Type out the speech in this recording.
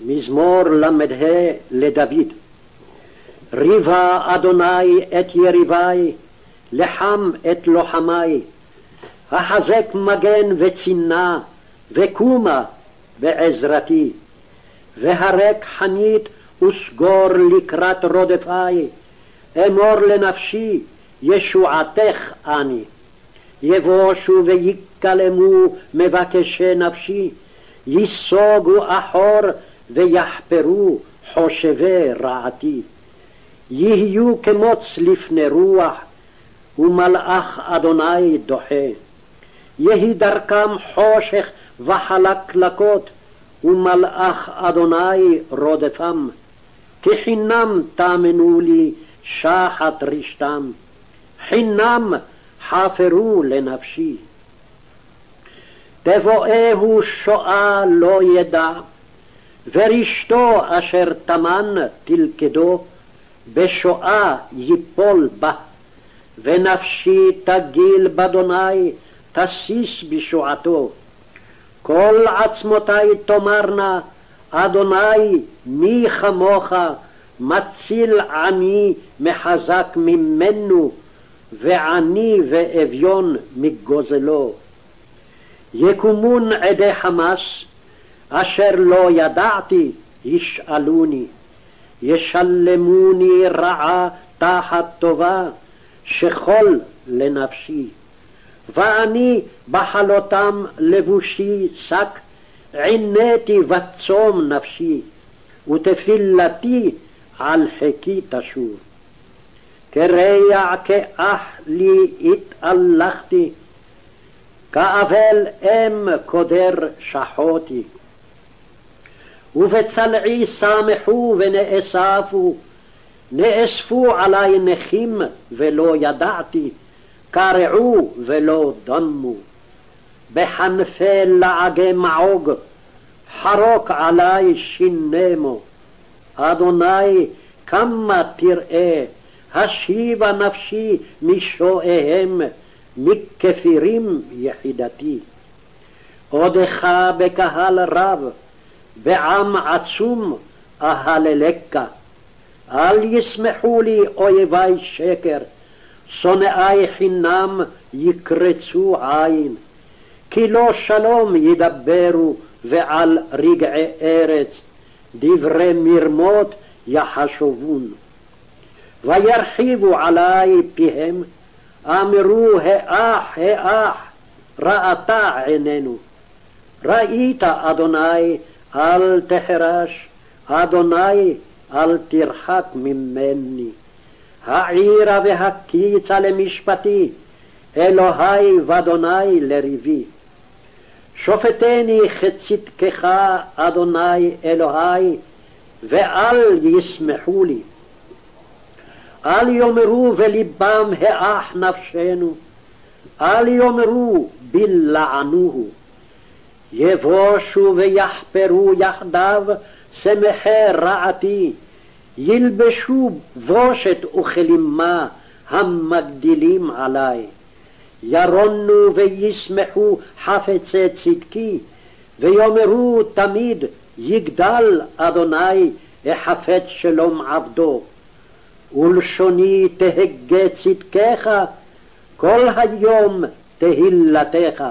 מזמור ל"ה לדוד. ריבה אדוני את יריבי, לחם את לוחמי. החזק מגן וצינה, וקומה בעזרתי. והרק חנית וסגור לקראת רודפי. אמור לנפשי, ישועתך אני. יבושו ויקלמו מבקשי נפשי, ייסוגו אחור ויחפרו חושבי רעתי. יהיו כמוץ לפני רוח, ומלאך אדוני דוחה. יהי דרכם חושך וחלקלקות, ומלאך אדוני רודפם. כי חינם תאמנו לי שחת רשתם, חינם חפרו לנפשי. תבואהו שואה לא ידע, ורשתו אשר טמן תלכדו, בשואה ייפול בה, ונפשי תגיל באדוני, תסיס בשועתו. כל עצמותי תאמרנה, אדוני מי כמוך, מציל עני מחזק ממנו, ועני ואביון מגוזלו. יקומון עדי חמס, אשר לא ידעתי, ישאלוני. ישלמוני רעה תחת טובה, שכול לנפשי. ואני בחלותם לבושי שק, עיניתי וצום נפשי, ותפילתי על חיקי תשוב. כרע כאח לי התהלכתי, כאבל אם קודר שחותי. ובצלעי שמחו ונאספו, נאספו עלי נכים ולא ידעתי, קרעו ולא דמו. בחנפי לעגי מעוג, חרוק עלי שינמו. אדוני, כמה תראה, השיבה נפשי משואיהם, מכפירים יחידתי. עודך בקהל רב, בעם עצום אהללקה. אל ישמחו לי אויבי שקר, שונאי חינם יקרצו עין. כי לא שלום ידברו ועל רגעי ארץ, דברי מרמות יחשבון. וירחיבו עלי פיהם, אמרו האח האח, ראתה עינינו. ראית אדוני אל תחרש, אדוני אל תרחק ממני. העירה והקיצה למשפטי, אלוהי ואדוני לריבי. שופטני כצדקך, אדוני אלוהי, ואל ישמחו לי. אל יאמרו בלבם האח נפשנו, אל יאמרו בלענוהו. יבושו ויחפרו יחדיו שמחי רעתי, ילבשו בושת וכלימה המגדילים עלי. ירונו וישמחו חפצי צדקי, ויאמרו תמיד יגדל אדוני החפץ שלום עבדו. ולשוני תהגה צדקך, כל היום תהילתך.